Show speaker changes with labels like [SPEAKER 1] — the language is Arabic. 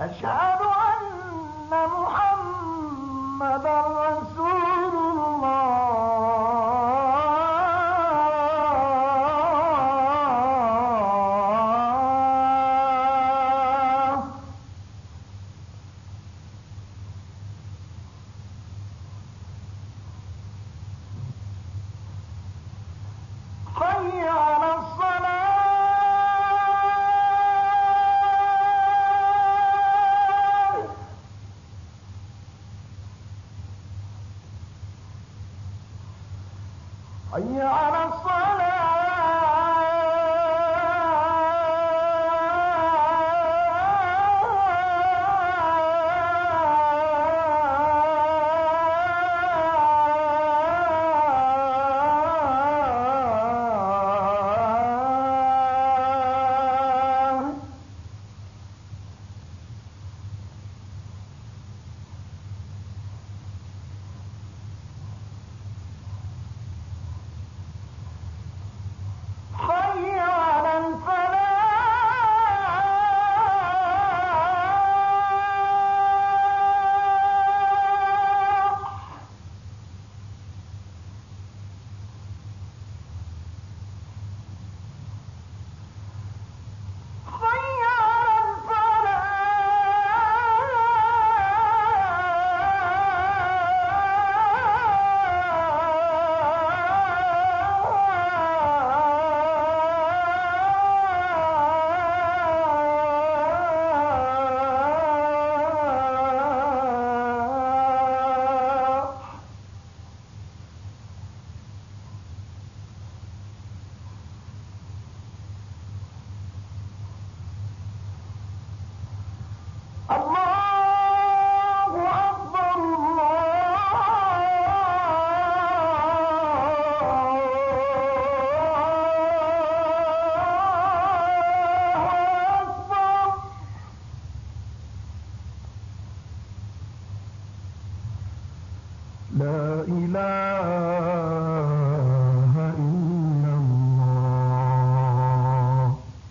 [SPEAKER 1] أشهد أن محمدا رسول حي على الصلاة. إله